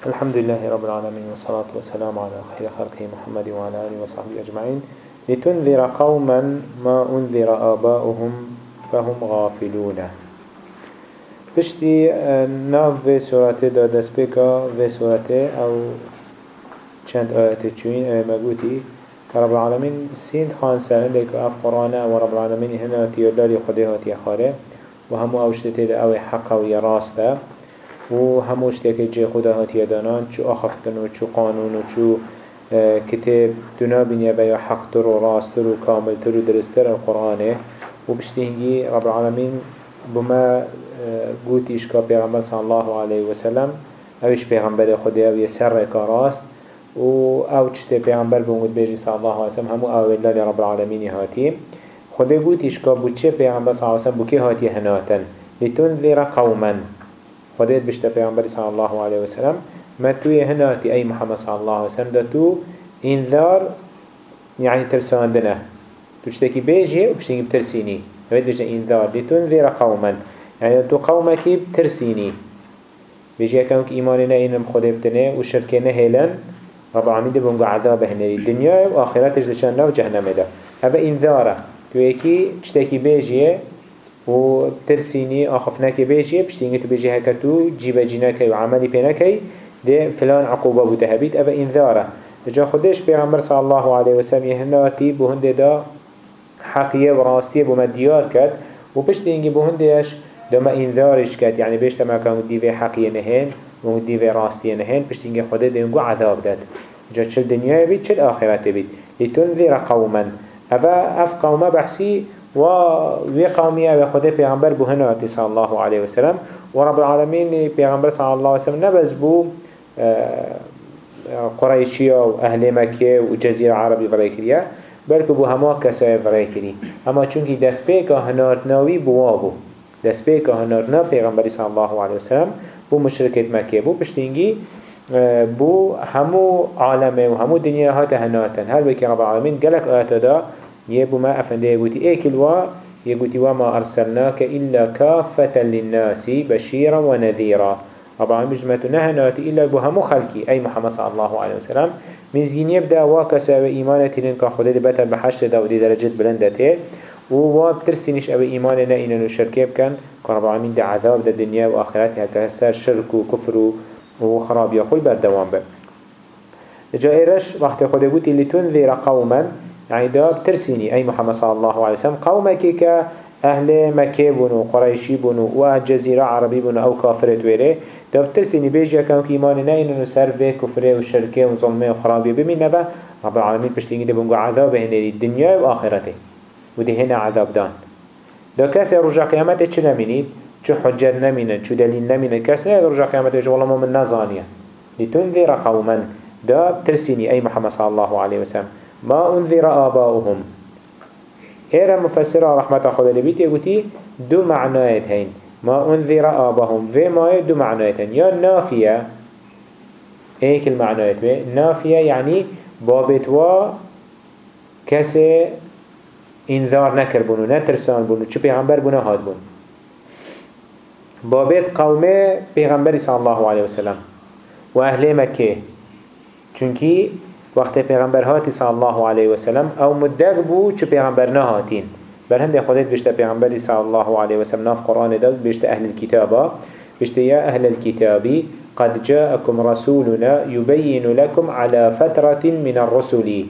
الحمد لله رب العالمين والصلاة والسلام على خير خلقه محمد وعلى آله وصحبه أجمعين. لتنذر قوما ما أنذر آباؤهم فهم غافلون. بشتي ناف في سورة دا دسبكا في سورة أو چند آيات چوين آية مقوتي رب العالمين سين خان سنة لك أف قرآن ورب العالمين هنا تيولاري خده هاتي خاره وهمو أوشتتي لأوي حقا ويراسته و هموش تاكي جي خدا هاتي دانان چو آخفتن و چو قانون و چو آه، كتاب دنا بنيا بيا حقتر و راستر و كاملتر و درستر القرآن و بشتهنجي رب العالمين بما قوت إشكا پیغمبر صلى الله عليه وسلم اوش پیغمبر خدا و يسر كاراست و أو چته پیغمبر بمود بيجي صلى الله عليه وسلم همو اولا لرب العالمين هاتي خدا قوت إشكا بو چه پیغمبر صلى الله عليه وسلم بو كي هاتي هناتن لتنذر قوما. خديت بشتا پیغمبر صلى الله عليه وسلم. ما توي هناتي أي محمد صلى الله عليه وسلم ده تو انذار يعني ترساندنه تشتكي بيجي وبشتكي بترسيني. هبت بيجي انذار لتنذر قوما. يعني تو قومك بترسيني. بيجي كانك إيماننا إنم خده بتنه وشركنا هيلن. رب العالمين ده بونغو عذاب هنري الدنيا وآخرتش دشان له جهنم ده هذا انذاره تو يكي تشتكي بيجي و ترسيني آخفناك بيجي بشتيني تو بيجي هكتو جيب جيناكي وعملي بيناكي ده فلان عقوبة بتهبيت أبا إنذارة جا خدش بيغمبر صلى الله عليه وسلم يهناتي بهند دا حقية وراستية بمديار كد و بشتيني بهندش دما إنذارش كد يعني بيشتا ما كان ديوه حقية نهين و ديوه راستية نهين بشتيني خده دينگو عذاب داد. جا چل دنيا بيت چل آخرت بيت لتنذر قوما أفا أف قوما بحسي و وی قومیه و خود پیغمبر بو هنواتی صلی الله علیه وسلم و رب العالمین پیغمبر صلی الله علیه وسلم نبز بو قريشية و أهل مكة و جزيرة عربي فرأي كريا بلکه بو همه کسای فرأي كري اما چونكي دست بيكا هنارت ناوي بوابو دست بيكا هنارت نا پیغمبر صلى الله عليه وسلم بو مشركة مكة بو. پشتنگي بو همو عالمه و همو دنیا هات هناتن هر بكي رب العالمين قلق آتا دا يبو ما أفنده يقولي ايكل وا يقولي وما أرسلناك إلا كافة للناس بشيرا ونذيرا. طبعا بجمعتو نهناتي إلا بو همو خلقي. أي محمد صلى الله عليه وسلم. مزجين يبدأ واكسا وإيمانتي لنكا خده بتا بحشت دا ودي درجة بلندته و بترسينش أبي إيماننا إنه شركه بكن كرب العالمين دا عذاب دا دنيا وآخرتها كهسر شرك وكفر وخراب يقول بردوان بر جائرش وقت خده قلت لتنذر قوما يعني دا بترسيني أي محمد صلى الله عليه وسلم قومك كأهل مكة بنو قريشي بنو وجزيرة عربي بنو أو كافرت ويره دا بترسيني بيجي كانوا كيماننا إنه نسر في كفره وشركه وظلمه وخرابه بمين نبا رب العالمين بشتيني دي بنقو عذاب هنا الدنيا وآخرته ودي هنا عذاب دان. دا كاسي رجع قيامته چه نمينيد چه حجر نمينن چه دليل نمينن كاسي رجع قيامته جو والله من نظانيا لتنذر قوما. دا بترسيني أي محمد صلى الله عليه وسلم. ما أنذر آباؤهم. هيرا مفسرة رحمة خدا لبيت يقولي دو معنايت هين. ما أنذر آباهم. في ما دو معنايت هين. يا نافية. هيك المعنايت. بي نافية يعني بابتوا كسي إنذار نكر بونو نترسان بونو چو پیغمبر بونو هاد بون. بابت قومه پیغمبر صلى الله عليه وسلم و أهل مكه چونكي وقت پیغمبر هاتی صلی الله علیه و سلم أو مدق بو چه پیغمبر نهاتین. بر هنده خودت بشته پیغمبری صلی الله علیه و سلم ناف قرآن داد بشته أهل الكتابا. بشته یا أهل الكتابی قد جاءكم رسولنا يبين لكم على فترة من الرسل.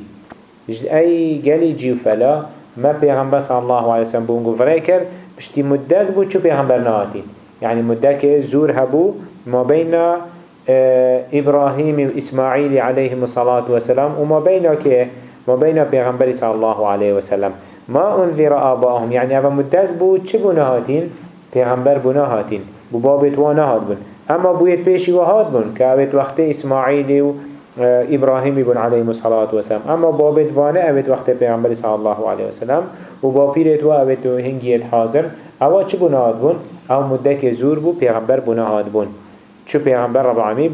أي جالي جيو فلا ما پیغمبر صلى الله عليه وسلم بونگو فريكر بشتي مدق بو چو پیغمبر نهاتين يعني مدق زور هبو ما بين إبراهيم وإسماعيل عليهم الصلاة والسلام وما بينك ما بين پیغمبر صلى الله عليه وسلم. ما أنذر آباهم يعني أبا مدد بو چه بو نهاتين پیغمبر بو نهاتين بو بابت ونهات بون. أما بويت بيشي وهات بون كأبت وقت إسماعيل و إبراهيم بن عليه الصلاة والسلام. أما بابت وأنا أبت وقت پیغمبر صلى الله عليه وسلم. و بابيرت و أبت هنگيت حاضر أوا چه بو نهات بون؟ أو مدك زور بو پیغمبر بو نهات بون. شو پیغمبر رب العالمين؟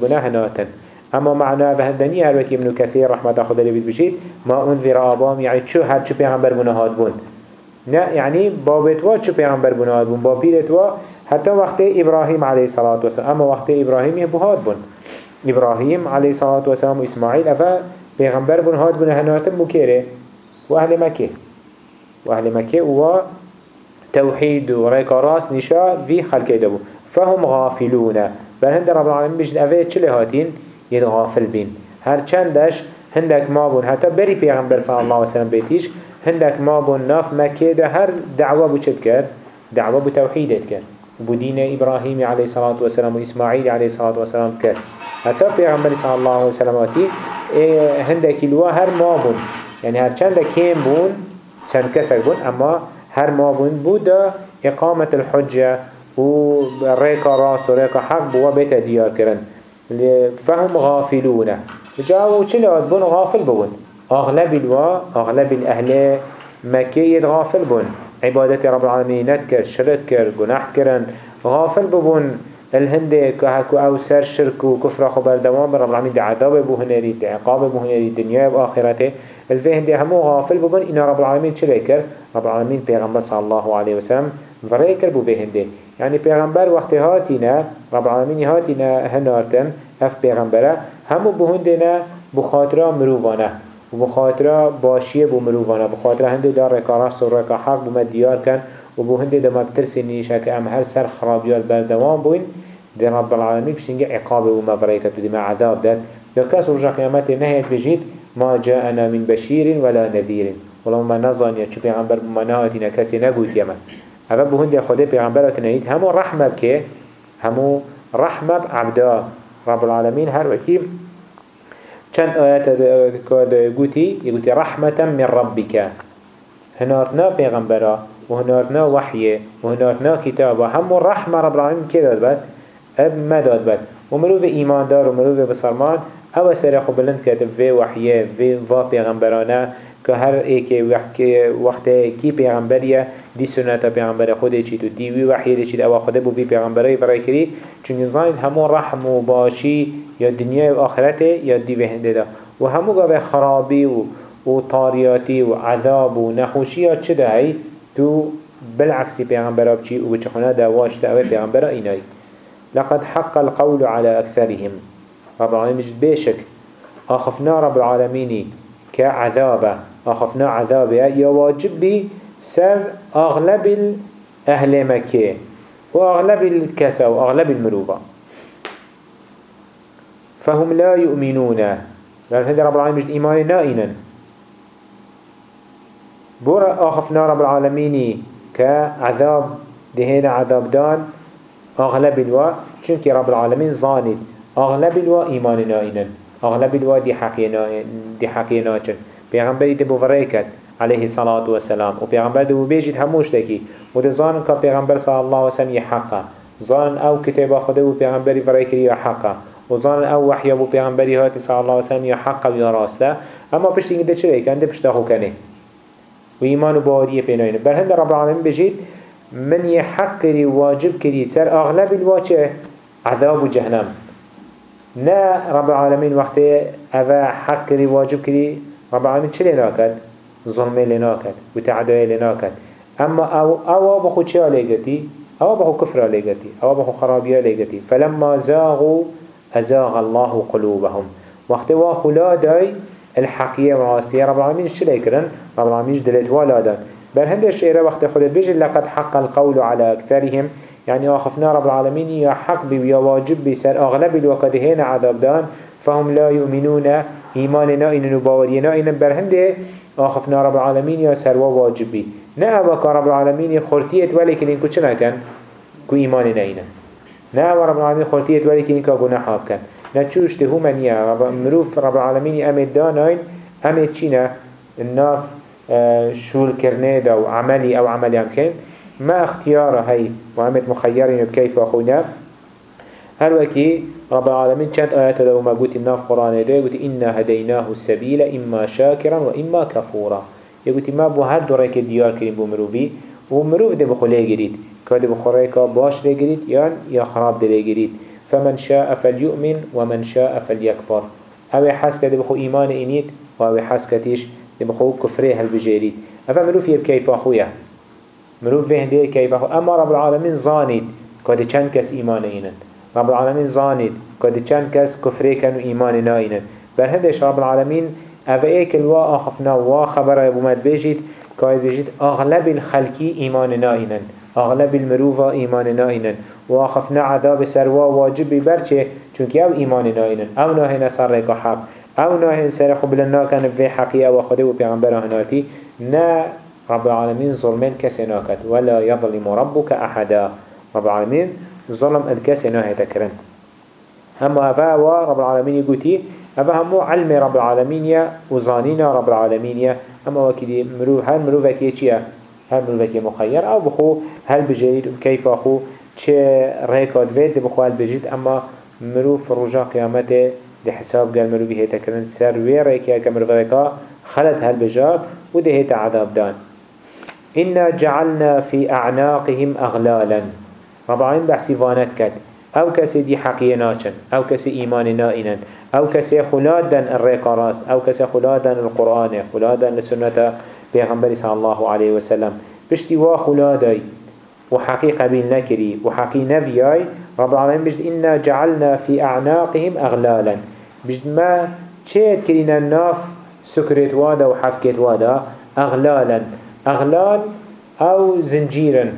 بناه ناتن أما معنى بهندني هر وكي ابن كثير رحمة خدا لبيت بشيت ما انذر آبام يعني شو هر شو پیغمبر بناهات بون. نه يعني بابت وا شو پیغمبر بناهات بون بابيرت وا حتى وقت إبراهيم عليه الصلاة والسلام. أما وقت إبراهيم يبهاد بن إبراهيم عليه الصلاة والسلام وإسماعيل أفا بيغمبر بن هاد بن هناتم مكيره وأهل مكة وأهل مكة هو توحيد وريك راس نشاء في خلق دبو فهم غافلون. بل هند رب العالمين بجد أفيد چله هاتين يد غافل بين هر چندش هندك ما بون. حتى بري پیغمبر صلى الله عليه وسلم بيتيش هندك ما بون ناف مكة ده هر دعوة بو چد كر دعوة بو توحيدت كر بو دين إبراهيم عليه الصلاة والسلام وإسماعيل عليه الصلاة والسلام كر حتى پیغمبر صلى الله عليه وسلم آتي هندك الوا هر ما بون. يعني هر چند كيم بون چند كسر بون اما هر ما بون بودا إقامة الحجة. و ريكا راس و ريكا حق بوا بيتا ديار كرن. فهم غافلون. جاو چلاد بون؟ غافل بون. أغلب الوا أغلب الأهل مكية غافل بون. عبادة رب العالمين نتكر شرك كر جناح كرن. غافل بون الهند كهكو أو سر شرك وكفر خبر دوام رب العالمين دي عذاب بو هنري دي عقاب بو هنري دنيا وآخرته الفهم دي همو غافل بون إن رب العالمين شريكر رب العالمين پیغمبر صلى الله عليه وسلم فريكر بو بهنده يعني پیغمبر وقت هاتینا رب العالمین هاتینا هنارتن اف پیغمبره همو بهندنا بخاطره مروفانه و بخاطره باشیه بو مروفانه بخاطره هنده دار رکاراست و رکا حق بومد دیار کن. و بو هنده دما بترسی نیشه که ام هر سر خرابیات بردوام بوین ده رب العالمین بشنگه عقاب و مفريكت و دما عذاب داد. یا کس رجا قیامت نهیت بجید ما جاءنا من بشير ولا نذير ولو ما نظن يا شو بيغمبر بما نهاتنا كسي نقول يمن اول به هندی خدا پیغمبرات نهید همو رحمه که همو رحمه عبدا رب العالمين هر وكي چند آيات قوتي يقولي رحمة من ربك هنارتنا پیغمبرا وهنارتنا وحيه وهنارتنا كتابا همو رحمة رب العالمين كده بات اب مداد بات ومروف ايمان دار ومروف بصرمان أو سرخو بلند كده في وحيه في فا پیغمبرانا که هر ایک وقت کی پیغمبریه دی سنت پیغمبر خود چی تو دی وی وحی چی أو خود بو بی پیغمبری برای کری چون زاین همون رحم و باشی یا دنیا و آخرت یا دی بهنده دا. و همو گاوه خرابی و و طاریاتی و عذاب و نخوشی یا چه دهی تو بالعكس پیغمبر چی و بچخونه دواش تا پیغمبر اینای لقد حق القول على أكثرهم رب العالمين مجد بيشك أخفنا رب العالمين كعذابه أخفنا عذابه يا واجب سر أغلب أهل مكة وأغلب الكسا وأغلب المروبة فهم لا يؤمنون. لأن هذا رب العالمين مجد إيمان نائنا بورا أخفنا رب العالمين كعذاب دهين عذاب دان أغلب الوا چونك رب العالمين ظاني أغلب الوا إيمان نائنا أغلب الوا دي حقينا دي حقينا عليه الصلاة والسلام. و پیغمبر ده بيجید هموش دکی. و ده زانن که پیغمبر صلی الله عليه وسلم یه حقه. زانن أو کتاب خدا و پیغمبری فرای کری حقه. و زانن أو وحی و پیغمبری هاتی صلی الله عليه وسلم یه حقه و یه راسته. اما پشت اینگه ده چه ده پشت خو کنه. و ایمان و باوریه پیناینه. بر هند رب العالمین بجید من یه حق کری واجب کری سر اغلب الواچه عذاب جهنم. نه رب العالمین وقتی اوه حق کری واجب کری رب العالمين چه لناكد؟ ظلمه لناكد وتعداء لناكد أما أو, أو بخو چه لقتي؟ أو بخو كفر لقتي أو بخو خرابية لقتي فلما زاغوا أزاغ الله قلوبهم. وقت واخو لا داي الحقية وعاستية رب العالمين چه لكرن؟ رب العالمين جدلت ولا دان بل هندش إيرا وقت خود بيجي لقد حق القول على أكثرهم يعني آخفنا رب العالمين يا حق بي يا واجب بسر أغلب الوقت هنا عذاب دان فهم لا يؤمنون إيماننا إن نباورينا إن برهنده آخفنا رب العالمين يا سروا واجبي نه أبقى رب العالمين خورتيت ولكن إنكو چنا كان كو إيماننا إنا نه رب العالمين خورتيت ولكن إنكو گناحاب كان نه چوش تهو من يا مروف رب العالمين أمد داناين أمد چينا الناف شول كرنه دا وعملي أو عملي هم كان ما اختياره هاي وعمد مخيرين بكيف أخونا هر وكي رب العالمين چند آيات دو ما قلت الناف قرآن ده قلت إنا هديناه السبيل إما شاكرا وإما كفورا. يقولت ما بو هر دو ريك ديار كريم بو مروفي ومروف ده بخليه جريد كده بخوريك باش ده جريد يان يا خراب ده جريد فمن شاء فليؤمن ومن شاء فليكفر. أو حس كده بخو إيمان إنيت وأو حس كتيش ده بخو كفره هل بجريد أفا مروف يبكيف أخويا مروف فهده كيف أخو أما رب العالمين ظانيد كادي چند كس إيمان إينن رب العالمين زانيد كادي چند كس كفره كانوا إيمان ناينن برهندش رب العالمين ايك الوا آخفنا وا خبر أبو مد بيجيد كاي بيجيد أغلب الخلقي إيمان ناينن أغلب المروفة إيمان ناينن وآخفنا عذاب سروا واجب ببرچه چونك أو إيمان ناينن أو ناهنا سر ريكا حق. أو ناهن سر خبلنا كان في حقيقة وخده وبيغمبر هناتي نا رب العالمين ظلمين كسناكت ولا يظلم ربك أحدا. رب العالمين ظلم الكسنا هيتكرن أما أفا رب العالمين يقولي أفا همو علم رب العالمين يا رب العالمين يا. أما وكذي مرو هل مرو فكي چيا هل مرو فكي مخير؟ أو بخو هل بجيد؟ كيف أخو؟ چه ريكاد فيد بخو هل بجيد؟ أما مرو في رجاء قيامته لحساب قال مرو بيه تكرن سر وي ريكيا كمرو فكا خلت هل بجاد وده عذاب دان. إنا جعلنا في أعناقهم أغلالا. رب العالمين فانت كد أو كسي دي حقية ناچن أو كسي إيمان نائنا أو كسي خلادا الرقا راس أو كسي خلادا القرآن خلادا لسنة بيغنبري صلى الله عليه وسلم. بشتي وا خلادي وحقيقة بين نكري وحقي نفياي رب العالمين بجد إنا جعلنا في أعناقهم أغلالا. بجد ما تشيت كرينا الناف سكرت وادا وحفكت وادا؟ أغلالا. أغلال أو زنجيرا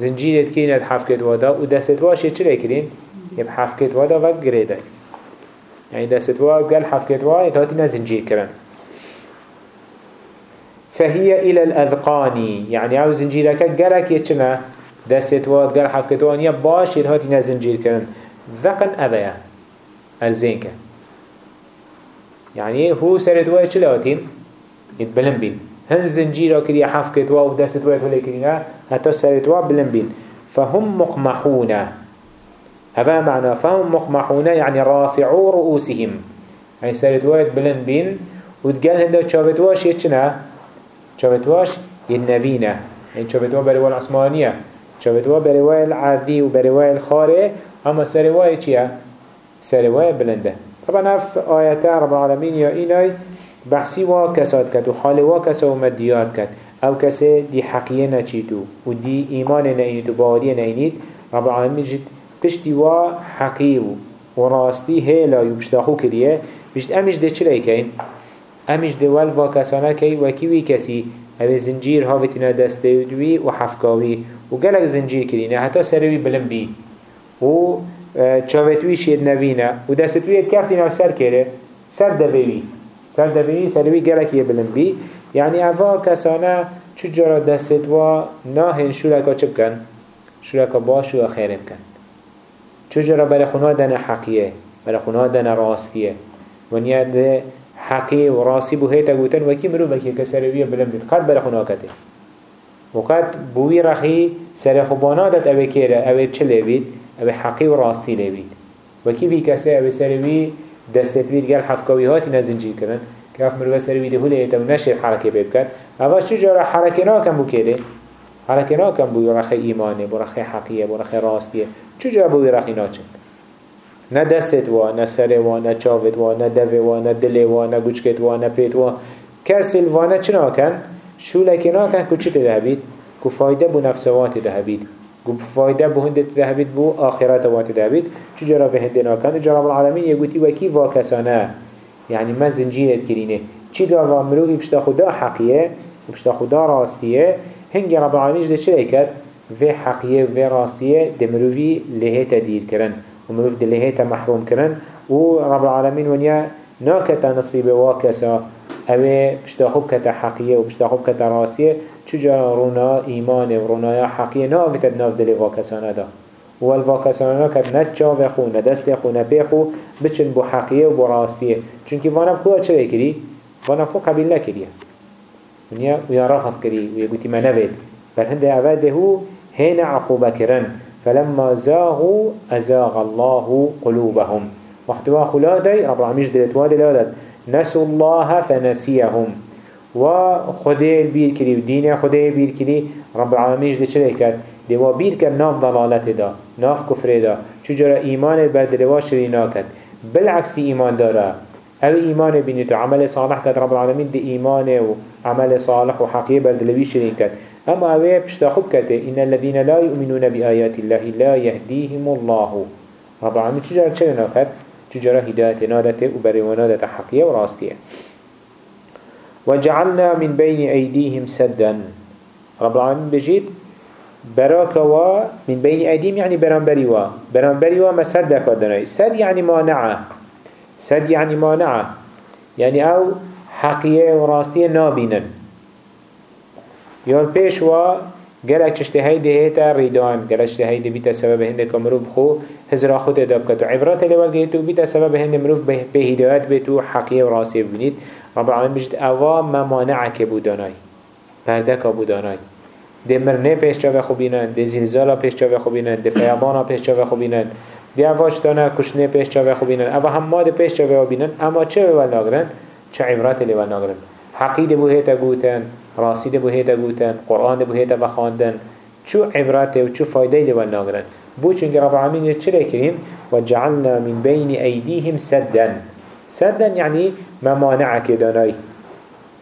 زنجيرت كينت حفكت وادا ودست واشي چرا كرين يب حفكت وادا وقت قريدا يعني دست وا قال حفكت وا يتهاتينا زنجير كرن فهي إلى الأذقان يعني أو زنجيرك قالك يتشنا دست وا قال حفكت وا يب باش يتهاتينا زنجير كرن ذقن أبيا أرزينك يعني هو سرت وا چلاتين يتبلن بين هن زنجيرا كريا حفكت وا ودست كله كرينا حتى سرت وا بلن بين. فهم مقمحون. هذا معنى فهم مقمحون يعني رافعوا رؤوسهم. يعني سرت وا بلن بين. وتقال هنده شافت واش يتشنا؟ شافت واش ينبينا. يعني شافت وا بريوال عثمانية شافت وا بريوال عادي وبريوال خاري أما سروا يتشيا؟ سروا بلنده طبعا في آيات رب العالمين يا إناي بحثی وا کسات کد و حال وا کسا اومد دیار کد او کسی دی حقیه نچیدو و دی ایمان نینید و باوری نینید. رب العالمین جد پشتی وا حقی و راستی هیلا و بشتاخو کریه. بشت امیش ده چلی کن؟ امیش ده ول وا کسانه کی؟ و کیوی کسی؟ او زنجیر هاوتینا دسته دوی و حفکاوی. و گلک زنجیر کرینه. حتی سروی بلن بی و چاوتوی شیر نوینه. و دستوی کفتین او سر کره سر دویوی. سر سروی گلک یه بلند بی. یعنی اوه کسانه چجورا دستت و ناهن شورکا چه بکن؟ شورکا باش و خیره بکن. چجورا برای خونا دن حقیه؟ برای خونا دن راستیه. ونیا ده حقی و راستی بو هیتا گوتن وکی مرو که سروی بلند بید. قد برای خونا کته وقت بوی رخی سر خوبانا داد اوه کره اوه چه لیبید اوه حقی و راستی لیبید وکی وی کسی اوه سروی دست بید گل حفکاوی هاتی نزنجیر کرن که اف مروه سر ویده هوله ایتا و نشه حرکه بید کرد. اول چو جارا حرکه ناکم بو کده حرکه ناکم بو رخی ایمانه بو رخی حقیه بو رخی راستیه. چو جارا بو رخی ناچن نه دستت وا نه سر وا نه چاوت وا نه دوه وا نه دل وا نه گوچکت وا نه پیت وا. کسل وا نه چه ناکن؟ شو لکه ناکن که چه ده بید که فایده بو نفسوات ده بید گو فایده بو هندت دهبید بو آخرت وات دهبید. چو جرا في هنده ناکن جرا العالمین یگوتی وکی واکسانه. يعني ما زنجيرت كرينه چی گاوا مروی بشتا خدا حقیه و خدا راستیه. هنگی رب العالمین جده چه کرد و حقیه و راستیه. ده مروی لهیتا دیر کرن. و مروی ده محروم کرن. و رب العالمین ونیا ناکتا نصیب واکسا. اوه بشتا خوب کتا حقیه و بشتا خوب کتا راستیه چجا رونا ایمان و رونا حقیه نا آفتد ناف دل واکسانه دا. و الواکسانه کد نه چاو خو نه دست خو نه پی خو بچن بو حقیه و بو راستیه چونکه وانم خدا چرا کری؟ وانم خو قبیل نکریه ونیا ویا رفض کری ویا گوتی ما نوید بل هنده اول هو هین عقوبه کرن فلما زاغوا أزاغ الله قلوبهم. وقتوا خلادي رب العالمين دلت وادي لادت نسوا الله فنسيهم. و خدای بیر کری و دین کری رب العالمین جده چه کرد. دیوا بیر کرد ناف ضلالت دا ناف کفر دا. چجورا ایمان بر دلوا شری ناکد. بالعکس ایمان بینی تو عمل صالح کرد رب العالمین دی ایمان و عمل صالح و حقیه بر اما اوه بشتا خوب كته إن الذين لا يؤمنون بآيات الله لا يهديهم الله. رب العالمين چجارة چه؟ چجارة هداية نادته وبريوانادة حقية وراستية. وجعلنا من بين أيديهم سدا. رب العالمين بجيت براكوا من بين أيديهم يعني برانبريوا برانبريوا ما سدك ودناي سد يعني مانعة سد يعني مانعة يعني أو حقية وراستية نابينا. يال بيشوا گلک چشته هیده هیتا ریدان گلک چشته هیده بیتا سبب هنده که مروف خو هزرا خود اداب کتو. عبرات لول گیتو بیتا سبب هنده مروف به هدایت بیتو حقیه و راسی ببینید. رب العالمین بجد اوا ممانع که بودانای پرده که بودانای ده مرنه پیش چاوه خوبینن ده زلزالا پیش چاوه خوبینن ده فیابانا پیش چاوه خوبینن ده اواش دانه کشنه پیش چاوه خوبینن اوا هم ماده پیش چاوه خوبینن اما چه بول ناگرن؟ چه عبرات لول ناگرن؟ حقیده بو هیتا گوتن. راسي ده بو هيدا قوتن قرآن ده بو هيدا بخاندن چو عبرته و چو فايده لول ناگرن بو چونك رب العالمين يتشري كريم وجعلنا من بين أيديهم سدا سدا يعني ممانعك داناي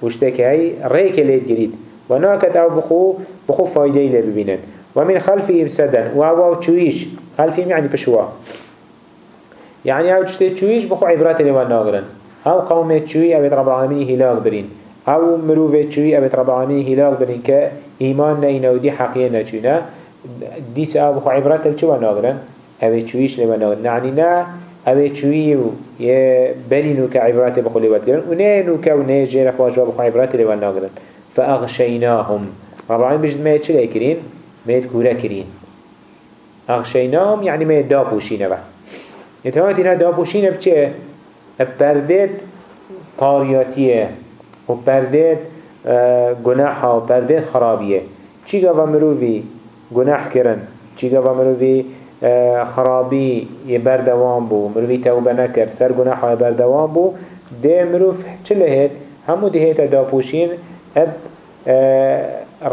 وشتك هاي ريك ليت جريد وناكت أو بخو بخو فايده لببينن ومن خلفهم سدا وهو تشويش خلفهم يعني بشوا يعني أو تشويش بخو عبرات لول ناگرن أو قوم تشوي أو رب العالمين هلاك برين أو مروفه چوی ابت رب العالمین هلاك برین که ایمان نینا و دی حقیه نچونه دیس أو بخو عبرت الچوا ناگرن؟ أو چویش لما ناگرن. نعنی نه أو چوی و یه برینو که عبرت بخو لیوت گرن. و نه نو که و نه جیر خواج بخو عبرت لما ناگرن. فاغشیناهم. رب العالمین بجد ما چلی کرین؟ ما کورا کرین. اغشیناهم یعنی ما دا پوشینه با اتهاتی نه دا پوشینه بچه؟ بردت قاریاتیه و پردید گناح و پردید خرابیه. چی گفت مروفی گناح کرن چی گفت مروفی خرابی یه بردوام بو مروفی توبه نکر سر گناح و بردوام بو ده مروف چه لهید همو ده هیتا دا پوشین اب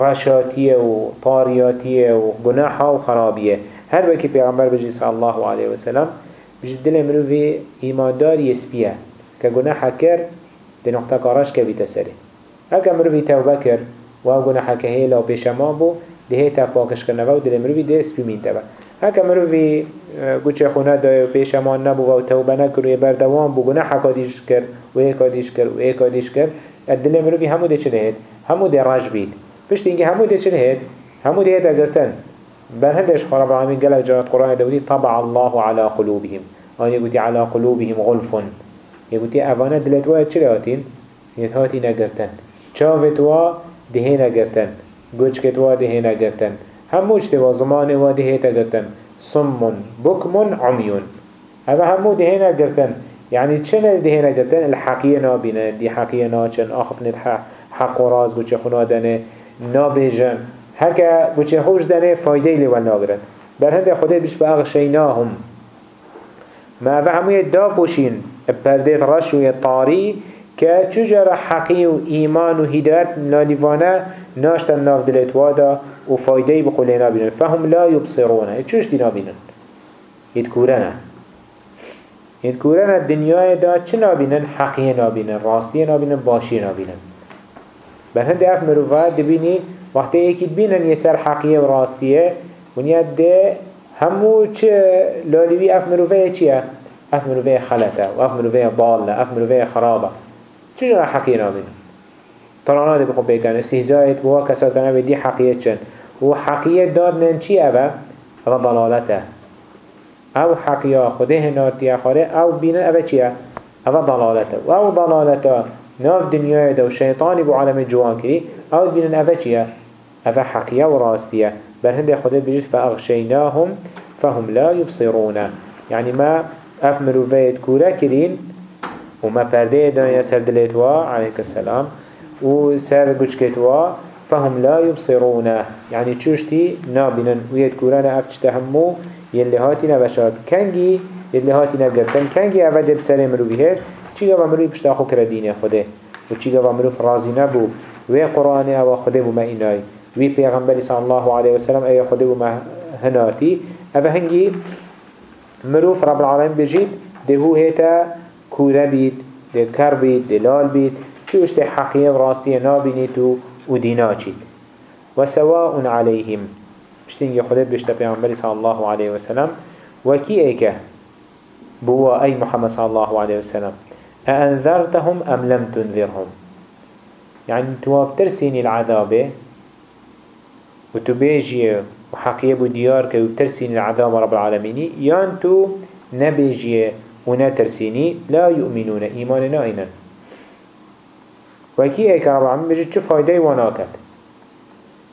رشاتیه و طاریاتیه و گناح و خرابیه. هر وکی پیغمبر بجی صلی الله علیه وسلم بجی دل مروفی ایماندار یسپیه که گناح کرد ده نقطه کاراش که بیت سره اگه مروی توبه کر و أو گناه که هیلا و پیشمان بو ده هیتا پاکش کرنه و دل مروی ده اسپی مین تبه اگه مروی گوچه خونه دای و پیشمان نبو و توبه نکر و بردوان بو گناه کادیش کر و ایکادیش کر و ایکادیش کر دل مروی همو ده چه هید همو ده رج بید. پشت اینکه همو ده چه هید همو ده هید اگرتن بر هندش خراب العالمین قال جرات قرآن دودي طبع الله على قلوبهم. آن يقولي على قلوبهم غلف يقولي أفانا دلت واحد چرا هاتين يتهاتي نگرتن چاوت وا دهه نگرتن گوچکت وا دهه نگرتن هموش توا زمان وا دهه تگرتن صمون بكمون عميون هذا همو دهه نگرتن يعني چنه دهه نگرتن الحقية نابينه دي حقية ناچن. آخفنت حق و راز گوچه خنا دنه. نابيجن هكا گوچه خوش دنه فايده لول ناگرن. بر هنده خدا بیش فاغشيناهم ما همو دا بوشين برديت رشو طاري که چجرا حقی و ایمان و هدایت نالیوانه ناشتن ناف دلت وادا و فایده بخوله نابینن فهم لا یبصرونه چوش دی نابینن یدکورنه یدکورنه دنیای دا چه نابینن حقی نابینن راستی نابینن باشی نابینن بر هنده اف مروفه دبینی وقتی ایکید بینن یه سر حقیه و راستیه ونیا ده همو چه لالیوی اف مروفه چیه؟ اف مروفه خلطة و اف مروفه ضالة اف مروفه خرابة. چجورا حقیه نابین طلانا ده بخوب بکنه استهزایت و کسات کنه به دی حقیه چن؟ و حقیه داد نن چی اوه؟ اوه ضلالته. أو حقیه خوده هنارتی اخاره أو بینه اوه چیه؟ اوه ضلالته. و أو ضلالته ناف دنیای ده و شیطانی بو عالم جوان کری. أو بینن اوه چیه؟ اوه حقیه و راستیه. بر هنده خوده بجید فأغشیناهم فهم لا يبصرونه يعني ما أفمروا بيت كورا كرين وما پرده دنيا سر دلتوا عليك السلام و سر گوشكتوا فهم لا يبصرونه يعني چوشتي نابنن ويد كورانا افتش همو يلي هاتي نبشاد كنجي يلي هاتي نگرتن كنجي اوه بسر مروي هيد چي گوا مروي بشتاخو كرا دين خوده و چي گوا مروي فرازي نبو و قرآن أو خوده بو ما اینای وی پیغمبری صلی الله علیه وسلم ای خوده بو ما هناتی اوه هنگی مروف رب العالمين بجيد دهو هيتا كورا بيت ده كر بيت دلال بيت چوش ده حقية و راستية نابينيتو و دينا چيد وسواء عليهم بشتين يخدد بشتا پیغمبر صلى الله عليه وسلم. وكي ايكا بوا اي محمد صلى الله عليه وسلم. أأنذرتهم أم لم تنذرهم؟ يعني تواب ترسيني العذاب وتبيجي وحقية بديار كي ترسيني العذاب رب العالمين. يان تو نبيجي ونترسيني لا يؤمنون إيماننا إنا. وكي إيكا رب العالمين بجي چه فايدة وناكت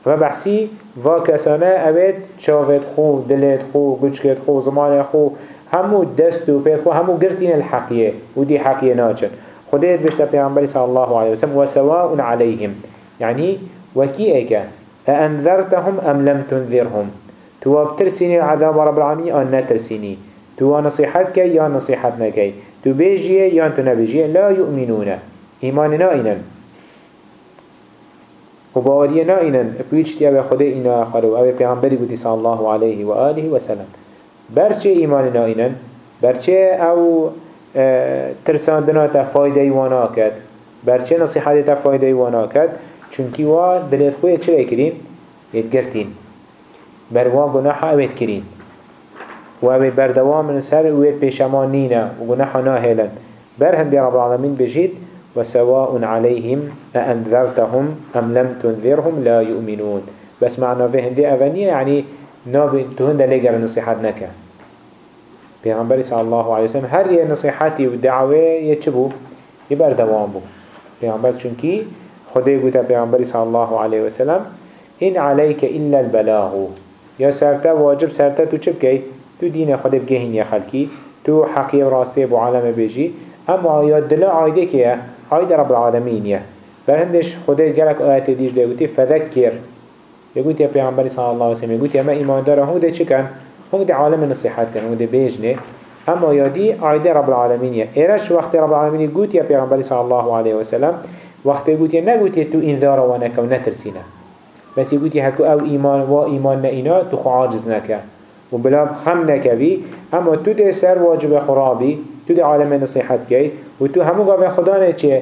و بحثی و کسانه اوید چاوت خو دلت خو گچکت خو زمان خو همو دست و پید خو همو گرتین الحقیه و دی حقیه ناچن خودت بشتا پیغمبری صلی الله علیه وسلم و سواء علیهم يعني وكي إيكا أأنذرتهم أم لم تنذرهم؟ تو بترسيني العذاب رب العالمين أن نترسيني؟ تو نصيحتك يا نصيحتك تو بيجي يا تو نبيجي؟ لا يؤمنون. إيماننا إنن و باوریه نا اینن پیچتی أو خدا اینا آخره و أو پیغمبری بودی صلی الله علیه و آله و سلم برچه ایمان نا اینن برچه أو ترساندنا تا فایده وأنا کد برچه فایده وأنا کد چونکی وا دلت خوی چرا کرین؟ اتگرتین بر وا گناح اوید کرین. و اوید بردوام سر اوید پیشمان نینه و گناح ناهلن بر هندی رب العالمین بجید وسواء عليهم أأنذرتهم أم لم تنذرهم لا يؤمنون بس معنى في هندي أغنية يعني ناب تهند لقر نصيحات نكا بيغنبري صلى الله عليه وسلم هر نصيحاتي ودعوه يتشبو يبر دوام بو؟ بيغنبري چونكي خده قوتا بيغنبري صلى الله عليه وسلم إن عليك إلا البلاغ. يا سرتا واجب سرتا تو چب كي تو دين خده بجهن يا خلقي تو حقية وراسته بو عالم بيجي أما يا دل عايده كيه عايد رب العالمين يه برهندش خدای گلک آیت دیش لیگوتی فذکر. يقولي يا پیغمبر صلى الله عليه وسلم يقولي يا ما إيمان داره هو ده چه كان هو ده عالم النصيحات كان هو ده بيجنه أما يدي عايد رب العالمين يه إيرش وقت رب العالمين يقول يا پیغمبر صلى الله عليه وسلم وقت يا نقول تو إنذار ونك ونترسينا بس يقول هكو أو إيمان و إيمان نئنا تو خو عاجز نكا وبلا خم نكوي أما تو ده سر واجب خرابي تو ده عالم النصيحات كي وتو همو قاوه خدا نه چه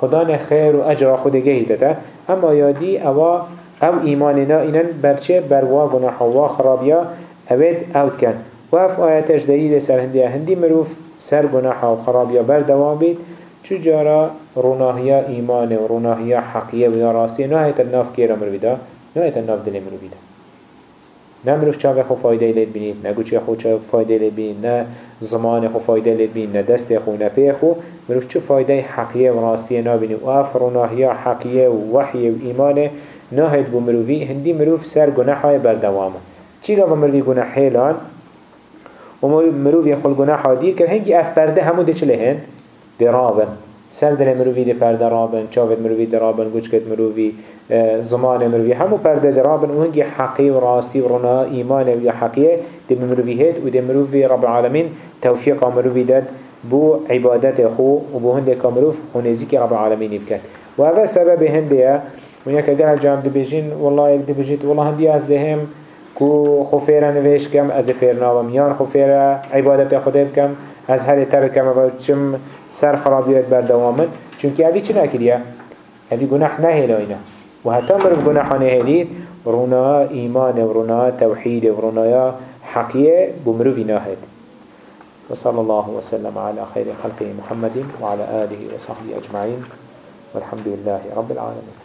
خدا نه خیر و اجر خود گهی داده. اما یادی اوا أو ایماننا اینن برچه بروا گناح و خرابیا اوید اوت کن. و اف آیتش دلیل سر هندی هندی مروف سر گناح و خرابیا بردوام بید. چجارا روناهیا ایمان و روناهیا حقیه و یا راستی نه هیت الناف کیرا مرویدا نه هیت الناف دلی مرویدا نه مروف چاوه خو فایده لید بینید نه گوچه خو چه فایده لید بینید نه زمان خو فایده لید بینید نه دست خو نه پی خو. مروف چه فایده حقیه و راستیه نابینی و افر و ناهیه حقیه و وحیه و ایمانه ناهید بو مروفی. هندی مروف سر گناه های بردوامه. چی گفت مروفی گناه و مروفی خل گناه ها دیر کرد اف برده همو ده چله هن؟ درابن سر دل مروفی ده پرده رابن چاوت مروفی درابن گوچکت مروفی زمان مروفی همو پرده درابن و هنگی حقی و راستی و رنا ایمان و حقیه ده مروفی هید و ده مروفی رب العالمین توفیق مروفی داد بو عبادت خو و بو هنده کامروف هنزیک رب العالمین بکن و هذا سبب هنده من يك قال جام دبيجين والله يك دبيجيت والله هندي از دهم كو خفيرة نويش كم از فيرنا وميان خفيرة عبادت خدا بكم از هر تر كم و چم سر خرابيات بردوامن چونك اوي چه نكريا اوي گناح نهيلا اينا و حتى مرف گناح نهيلي رونا ايمان و رونا توحيد و رونا حقية بمروفي ناهد وصلى الله وسلم على خير خلقه محمد وعلى آله وصحبه أجمعين والحمد لله رب العالمين